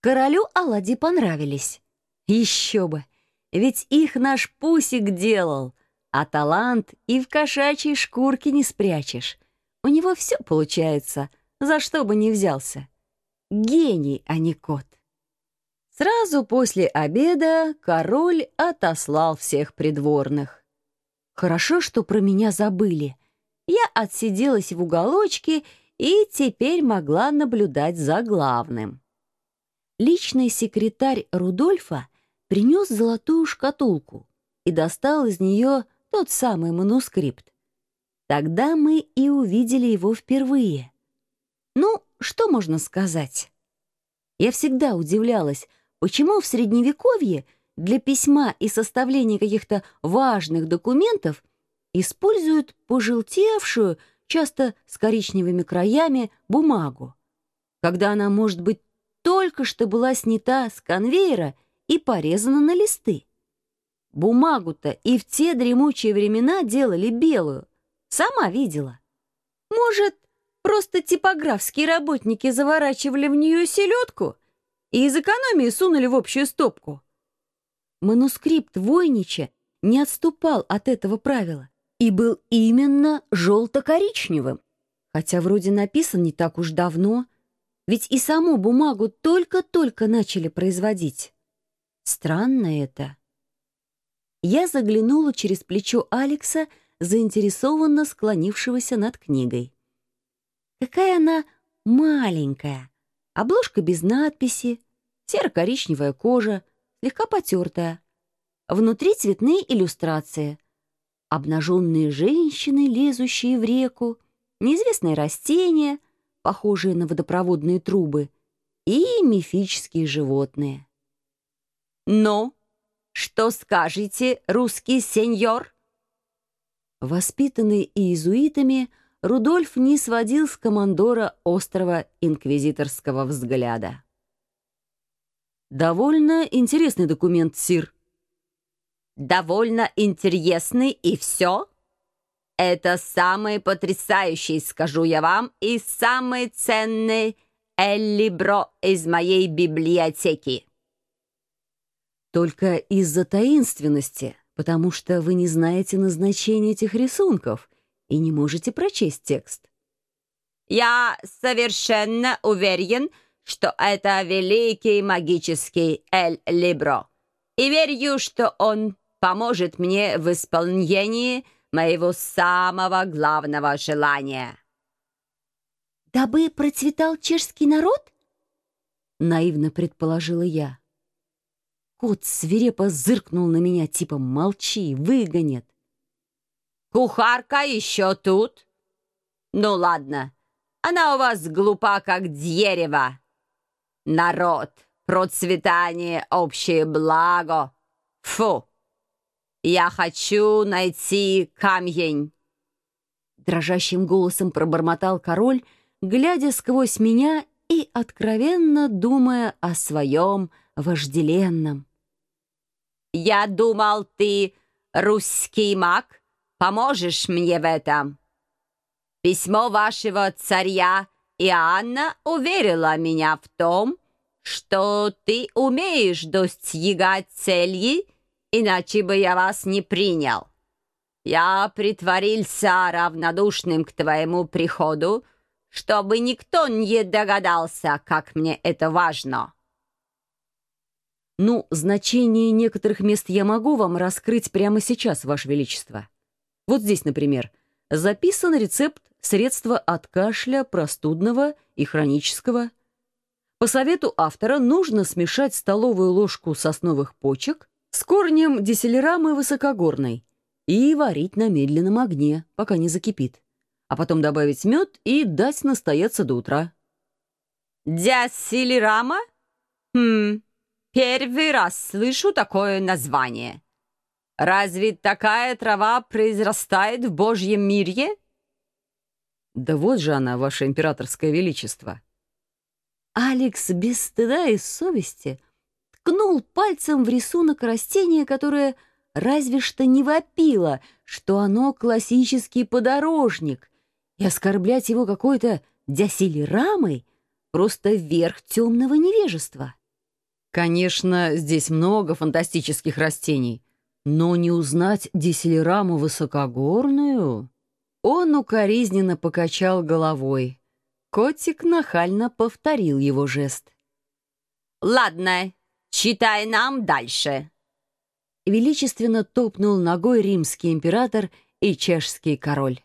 Королю оладьи понравились. Еще бы, ведь их наш Пусик делал, а талант и в кошачьей шкурке не спрячешь. У него все получается, за что бы ни взялся. Гений, а не кот. Сразу после обеда король отослал всех придворных. Хорошо, что про меня забыли. Я отсиделась в уголочке и теперь могла наблюдать за главным. Личный секретарь Рудольфа принес золотую шкатулку и достал из нее тот самый манускрипт. Тогда мы и увидели его впервые. Ну, что можно сказать? Я всегда удивлялась, почему в Средневековье для письма и составления каких-то важных документов используют пожелтевшую, часто с коричневыми краями, бумагу, когда она может быть только что была снята с конвейера и порезана на листы. Бумагу-то и в те дремучие времена делали белую. Сама видела. Может, просто типографские работники заворачивали в нее селедку и из экономии сунули в общую стопку. Манускрипт Войнича не отступал от этого правила и был именно желто-коричневым, хотя вроде написан не так уж давно, ведь и саму бумагу только-только начали производить. Странно это. Я заглянула через плечо Алекса, заинтересованно склонившегося над книгой. Какая она маленькая. Обложка без надписи, серо-коричневая кожа, слегка потертая. Внутри цветные иллюстрации. Обнаженные женщины, лезущие в реку, неизвестные растения, похожие на водопроводные трубы, и мифические животные. «Ну, что скажете, русский сеньор?» Воспитанный иезуитами, Рудольф не сводил с командора острова инквизиторского взгляда. «Довольно интересный документ, Сир». «Довольно интересный и все?» «Это самый потрясающий, скажу я вам, и самый ценный эль-либро из моей библиотеки». «Только из-за таинственности, потому что вы не знаете назначения этих рисунков и не можете прочесть текст». «Я совершенно уверен, что это великий магический Эль-Либро, и верю, что он поможет мне в исполнении моего самого главного желания». «Дабы процветал чешский народ?» — наивно предположила я. Кот свирепо зыркнул на меня, типа «молчи, выгонят». «Кухарка еще тут?» «Ну ладно, она у вас глупа, как дерево. Народ, процветание, общее благо. Фу! Я хочу найти камень!» Дрожащим голосом пробормотал король, глядя сквозь меня и откровенно думая о своем вожделенном. «Я думал, ты русский маг, поможешь мне в этом. Письмо вашего царя Иоанна уверило меня в том, что ты умеешь достигать цели, иначе бы я вас не принял. Я притворился равнодушным к твоему приходу, чтобы никто не догадался, как мне это важно». Ну, значение некоторых мест я могу вам раскрыть прямо сейчас, Ваше Величество. Вот здесь, например, записан рецепт средства от кашля, простудного и хронического. По совету автора нужно смешать столовую ложку сосновых почек с корнем деселерамы высокогорной и варить на медленном огне, пока не закипит. А потом добавить мед и дать настояться до утра. «Деселерама? Хм, Первый раз слышу такое название. Разве такая трава произрастает в Божьем мире? Да вот же она, ваше императорское величество. Алекс без стыда и совести ткнул пальцем в рисунок растения, которое разве что не вопило, что оно классический подорожник, и оскорблять его какой-то дясилерамой — просто верх темного невежества. Конечно, здесь много фантастических растений, но не узнать диселераму высокогорную... Он укоризненно покачал головой. Котик нахально повторил его жест. «Ладно, читай нам дальше». Величественно топнул ногой римский император и чешский король.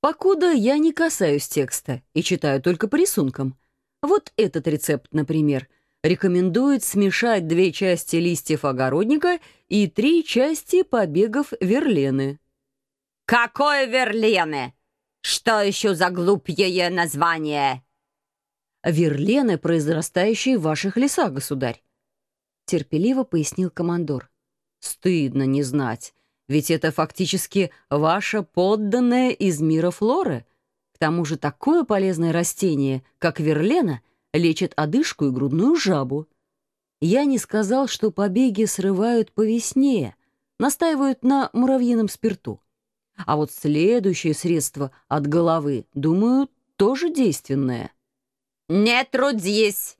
Покуда я не касаюсь текста и читаю только по рисункам. Вот этот рецепт, например, рекомендует смешать две части листьев огородника и три части побегов верлены. «Какое верлены? Что еще за глупье название?» «Верлены, произрастающие в ваших лесах, государь», — терпеливо пояснил командор. «Стыдно не знать, ведь это фактически ваша подданная из мира флоры. К тому же такое полезное растение, как верлена, лечит одышку и грудную жабу. Я не сказал, что побеги срывают по весне, настаивают на муравьином спирту. А вот следующее средство от головы, думаю, тоже действенное. «Не трудись!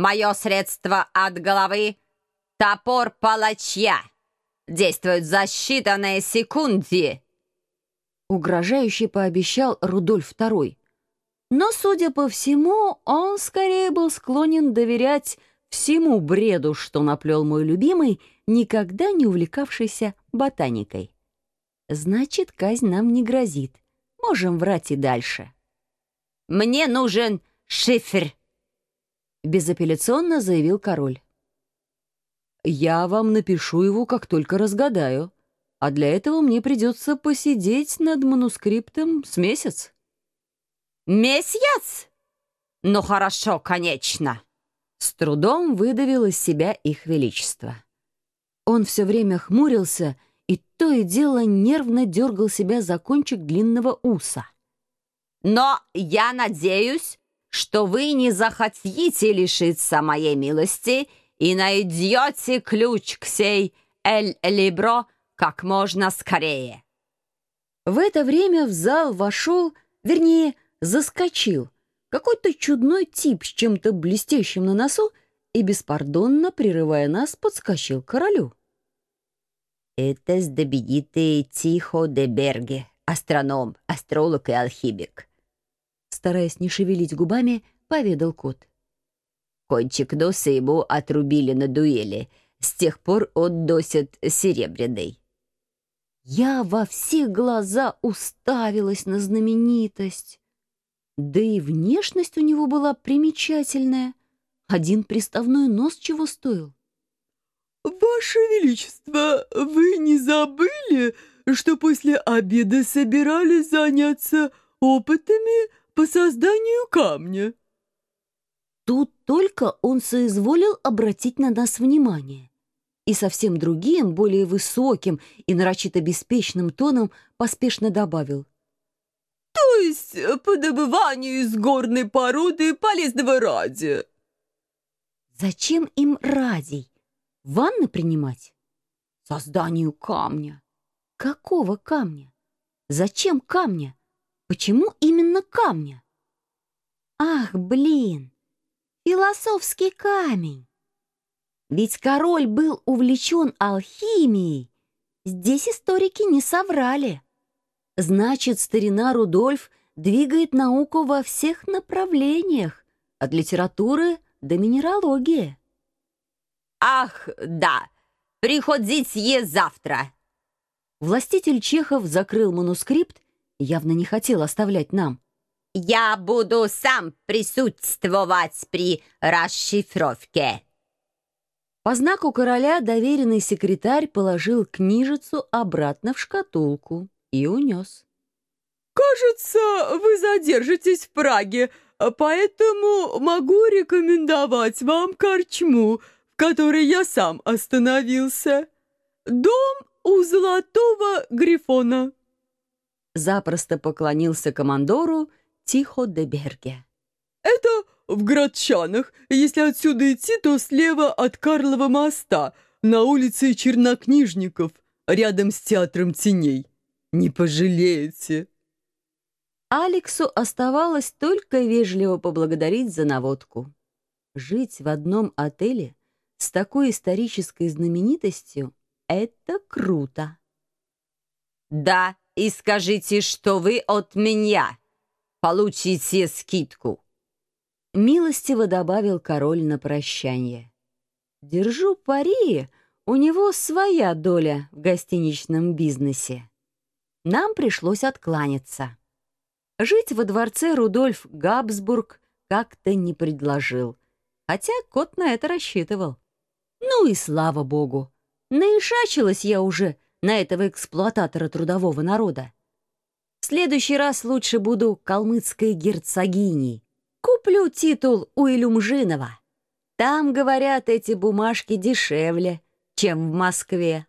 Мое средство от головы — топор палачья!» действует за считанные секунды!» Угрожающе пообещал Рудольф II. Но, судя по всему, он скорее был склонен доверять всему бреду, что наплел мой любимый, никогда не увлекавшийся ботаникой. Значит, казнь нам не грозит. Можем врать и дальше. «Мне нужен шифр», — безапелляционно заявил король. Я вам напишу его, как только разгадаю. А для этого мне придется посидеть над манускриптом с месяц. Месяц? Ну хорошо, конечно. С трудом выдавил из себя их величество. Он все время хмурился и то и дело нервно дергал себя за кончик длинного уса. «Но я надеюсь, что вы не захотите лишиться моей милости и найдете ключ к сей Эль-Либро как можно скорее». В это время в зал вошел, вернее, заскочил, какой-то чудной тип с чем-то блестящим на носу и, беспардонно прерывая нас, подскочил к королю. «Это знаменитый Тихо де Берге, астроном, астролог и алхимик», стараясь не шевелить губами, поведал кот. Кончик носа ему отрубили на дуэли. С тех пор он носит серебряный. Я во все глаза уставилась на знаменитость. Да и внешность у него была примечательная. Один приставной нос чего стоил. «Ваше Величество, вы не забыли, что после обеда собирались заняться опытами по созданию камня?» Тут только он соизволил обратить на нас внимание. И совсем другим, более высоким и нарочито беспечным тоном поспешно добавил. «То есть по добыванию из горной породы полезного ради». «Зачем им радий? Ванны принимать?» «Созданию камня». «Какого камня? Зачем камня? Почему именно камня?» «Ах, блин!» философский камень. Ведь король был увлечен алхимией. Здесь историки не соврали. Значит, старина Рудольф двигает науку во всех направлениях, от литературы до минералогии. «Ах, да! Приходите завтра!» Властитель Чехов закрыл манускрипт, явно не хотел оставлять нам. Я буду сам присутствовать при расшифровке. По знаку короля доверенный секретарь положил книжицу обратно в шкатулку и унес. «Кажется, вы задержитесь в Праге, поэтому могу рекомендовать вам корчму, в которой я сам остановился. Дом у Золотого Грифона». Запросто поклонился командору Тихо де Берге. «Это в Градчанах. Если отсюда идти, то слева от Карлова моста, на улице Чернокнижников, рядом с Театром теней. Не пожалеете». Алексу оставалось только вежливо поблагодарить за наводку. Жить в одном отеле с такой исторической знаменитостью — это круто. Да, и скажите, что вы от меня получите скидку. Милостиво добавил король на прощание. Держу пари, у него своя доля в гостиничном бизнесе. Нам пришлось откланяться. Жить во дворце Рудольф Габсбург как-то не предложил, хотя кот на это рассчитывал. Ну и слава богу, наишачилась я уже на этого эксплуататора трудового народа. В следующий раз лучше буду калмыцкой герцогиней. Куплю титул у Илюмжинова. Там, говорят, эти бумажки дешевле, чем в Москве.